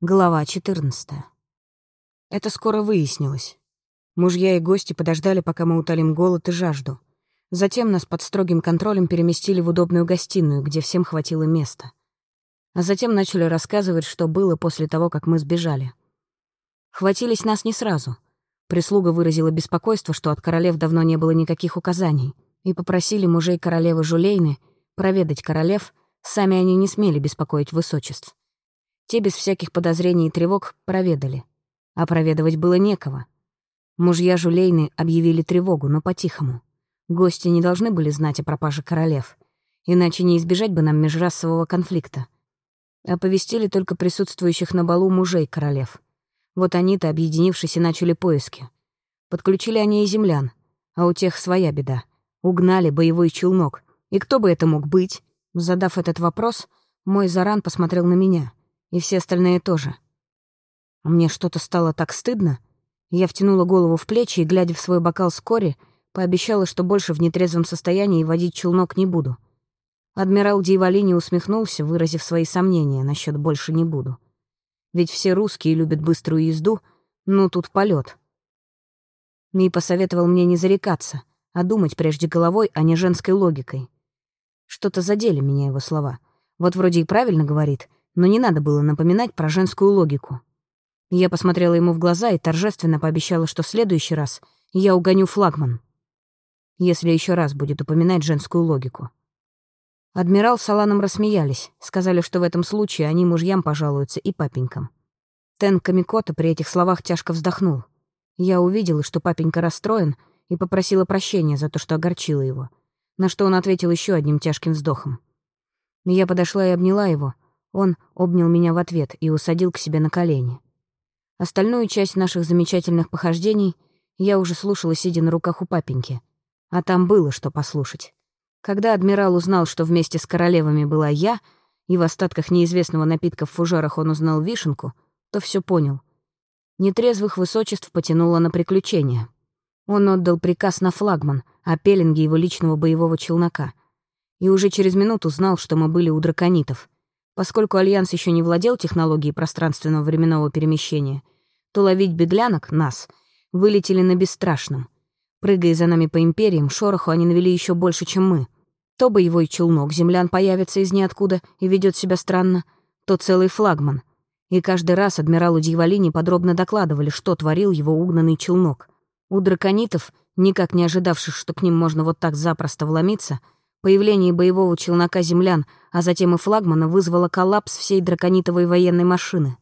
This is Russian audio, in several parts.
Глава 14. Это скоро выяснилось. Мужья и гости подождали, пока мы утолим голод и жажду. Затем нас под строгим контролем переместили в удобную гостиную, где всем хватило места. А затем начали рассказывать, что было после того, как мы сбежали. Хватились нас не сразу. Прислуга выразила беспокойство, что от королев давно не было никаких указаний, и попросили мужей королевы Жулейны проведать королев, сами они не смели беспокоить высочеств. Те без всяких подозрений и тревог проведали. А проведывать было некого. Мужья Жулейны объявили тревогу, но по-тихому. Гости не должны были знать о пропаже королев, иначе не избежать бы нам межрасового конфликта. Оповестили только присутствующих на балу мужей королев. Вот они-то, объединившись, и начали поиски. Подключили они и землян, а у тех своя беда. Угнали боевой челнок. И кто бы это мог быть? Задав этот вопрос, мой Заран посмотрел на меня — и все остальные тоже. Мне что-то стало так стыдно. Я втянула голову в плечи и, глядя в свой бокал с кори, пообещала, что больше в нетрезвом состоянии водить челнок не буду. Адмирал Дьяволини усмехнулся, выразив свои сомнения насчет «больше не буду». Ведь все русские любят быструю езду, ну тут полет. И посоветовал мне не зарекаться, а думать прежде головой, а не женской логикой. Что-то задели меня его слова. Вот вроде и правильно говорит — но не надо было напоминать про женскую логику. Я посмотрела ему в глаза и торжественно пообещала, что в следующий раз я угоню флагман, если еще раз будет упоминать женскую логику. Адмирал с Аланом рассмеялись, сказали, что в этом случае они мужьям пожалуются и папенькам. Тен Камикота при этих словах тяжко вздохнул. Я увидела, что папенька расстроен, и попросила прощения за то, что огорчила его, на что он ответил еще одним тяжким вздохом. Я подошла и обняла его — он обнял меня в ответ и усадил к себе на колени. Остальную часть наших замечательных похождений я уже слушала, сидя на руках у папеньки. А там было что послушать. Когда адмирал узнал, что вместе с королевами была я, и в остатках неизвестного напитка в фужерах он узнал вишенку, то все понял. Нетрезвых высочеств потянуло на приключения. Он отдал приказ на флагман о пеленге его личного боевого челнока. И уже через минуту знал, что мы были у драконитов — Поскольку Альянс еще не владел технологией пространственного временного перемещения, то ловить беглянок, нас, вылетели на бесстрашном. Прыгая за нами по империям, шороху они навели еще больше, чем мы. То боевой челнок землян появится из ниоткуда и ведет себя странно, то целый флагман. И каждый раз адмиралу Дьяволини подробно докладывали, что творил его угнанный челнок. У драконитов, никак не ожидавших, что к ним можно вот так запросто вломиться, — Появление боевого челнока землян, а затем и флагмана вызвало коллапс всей драконитовой военной машины.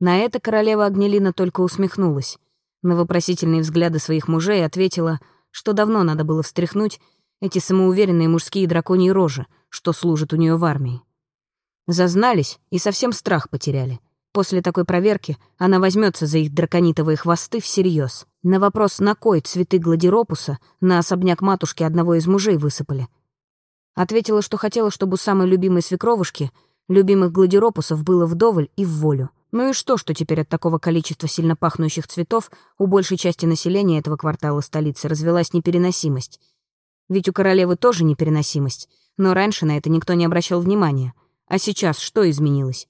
На это королева Агнелина только усмехнулась. На вопросительные взгляды своих мужей ответила, что давно надо было встряхнуть эти самоуверенные мужские драконьи рожи, что служат у нее в армии. Зазнались и совсем страх потеряли. После такой проверки она возьмется за их драконитовые хвосты всерьез. На вопрос, на кой цветы гладиропуса на особняк матушки одного из мужей высыпали, Ответила, что хотела, чтобы у самой любимой свекровушки любимых гладиропусов было вдоволь и в волю. Ну и что, что теперь от такого количества сильно пахнущих цветов у большей части населения этого квартала столицы развелась непереносимость? Ведь у королевы тоже непереносимость, но раньше на это никто не обращал внимания. А сейчас что изменилось?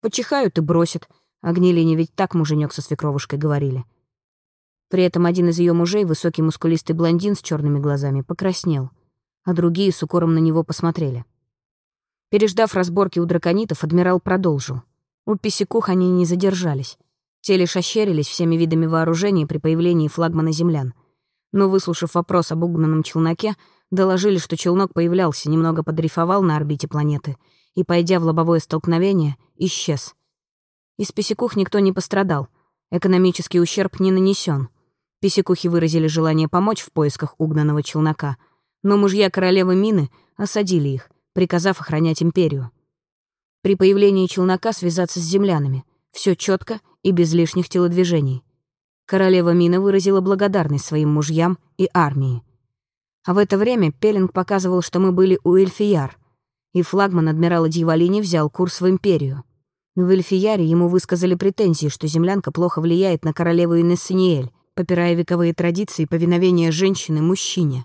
Почихают и бросят. А ведь так муженек со свекровушкой говорили. При этом один из ее мужей, высокий мускулистый блондин с черными глазами, покраснел а другие с укором на него посмотрели. Переждав разборки у драконитов, адмирал продолжил. У писекух они не задержались. Те лишь ощерились всеми видами вооружения при появлении флагмана землян. Но, выслушав вопрос об угнанном челноке, доложили, что челнок появлялся, немного подрифовал на орбите планеты и, пойдя в лобовое столкновение, исчез. Из писекух никто не пострадал, экономический ущерб не нанесен. Писекухи выразили желание помочь в поисках угнанного челнока — но мужья королевы Мины осадили их, приказав охранять империю. При появлении челнока связаться с землянами. Все четко и без лишних телодвижений. Королева Мина выразила благодарность своим мужьям и армии. А в это время Пеллинг показывал, что мы были у Эльфияр, и флагман адмирала Дьяволини взял курс в империю. В Эльфияре ему высказали претензии, что землянка плохо влияет на королеву Инессаниэль, попирая вековые традиции повиновения женщины мужчине.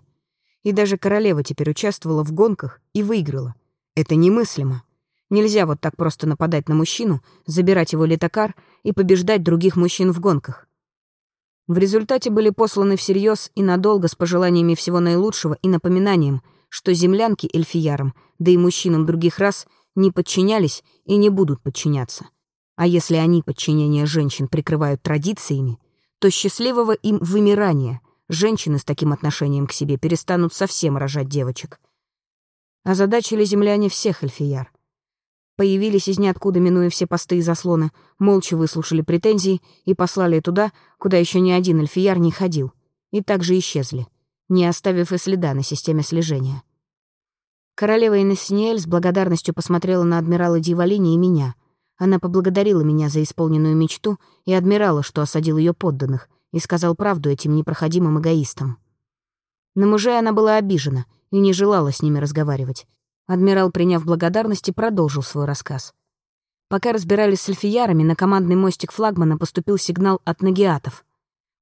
И даже королева теперь участвовала в гонках и выиграла. Это немыслимо. Нельзя вот так просто нападать на мужчину, забирать его летокар и побеждать других мужчин в гонках. В результате были посланы всерьез и надолго с пожеланиями всего наилучшего и напоминанием, что землянки эльфиярам, да и мужчинам других рас, не подчинялись и не будут подчиняться. А если они подчинение женщин прикрывают традициями, то счастливого им вымирания женщины с таким отношением к себе перестанут совсем рожать девочек. Озадачили земляне всех эльфияр. Появились из ниоткуда, минуя все посты и заслоны, молча выслушали претензии и послали туда, куда еще ни один эльфияр не ходил, и также исчезли, не оставив и следа на системе слежения. Королева Инессиниэль с благодарностью посмотрела на адмирала Дивалини и меня — она поблагодарила меня за исполненную мечту и адмирала, что осадил ее подданных, и сказал правду этим непроходимым эгоистам. На мужей она была обижена и не желала с ними разговаривать. Адмирал, приняв благодарности, продолжил свой рассказ. Пока разбирались с эльфиярами, на командный мостик флагмана поступил сигнал от нагиатов.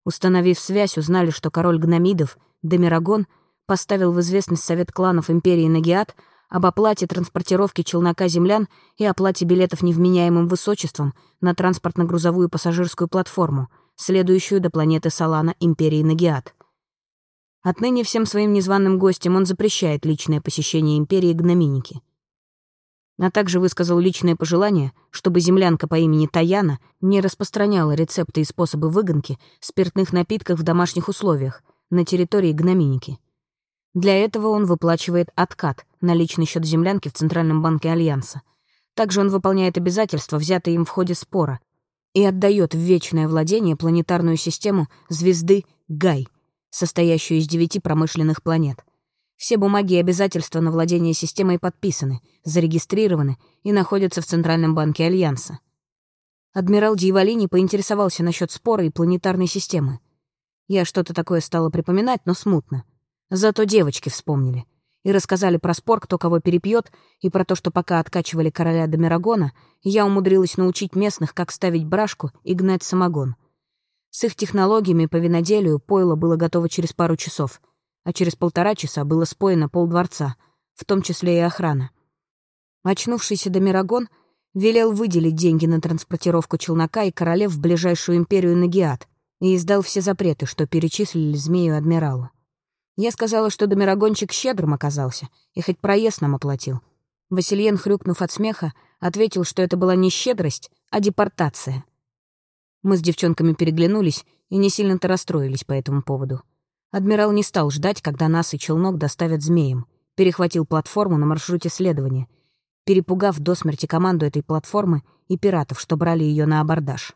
Установив связь, узнали, что король гномидов, Демирагон, поставил в известность Совет кланов Империи Нагиат — об оплате транспортировки челнока землян и оплате билетов невменяемым высочеством на транспортно-грузовую пассажирскую платформу, следующую до планеты Салана Империи Нагиат. Отныне всем своим незваным гостям он запрещает личное посещение Империи Гноминики. А также высказал личное пожелание, чтобы землянка по имени Таяна не распространяла рецепты и способы выгонки спиртных напитков в домашних условиях на территории Гноминики. Для этого он выплачивает откат на личный счет землянки в Центральном банке Альянса. Также он выполняет обязательства, взятые им в ходе спора, и отдает в вечное владение планетарную систему звезды Гай, состоящую из девяти промышленных планет. Все бумаги и обязательства на владение системой подписаны, зарегистрированы и находятся в Центральном банке Альянса. Адмирал Дьяволини поинтересовался насчет спора и планетарной системы. Я что-то такое стала припоминать, но смутно. Зато девочки вспомнили. И рассказали про спор, кто кого перепьет, и про то, что пока откачивали короля Домирагона, я умудрилась научить местных, как ставить брашку и гнать самогон. С их технологиями по виноделию пойло было готово через пару часов, а через полтора часа было споено полдворца, в том числе и охрана. Очнувшийся Домирагон велел выделить деньги на транспортировку челнока и королев в ближайшую империю Нагиат и издал все запреты, что перечислили змею-адмиралу. Я сказала, что домирогончик щедрым оказался, и хоть проезд нам оплатил. Васильен, хрюкнув от смеха, ответил, что это была не щедрость, а депортация. Мы с девчонками переглянулись и не сильно-то расстроились по этому поводу. Адмирал не стал ждать, когда нас и челнок доставят змеем, перехватил платформу на маршруте следования, перепугав до смерти команду этой платформы и пиратов, что брали ее на абордаж.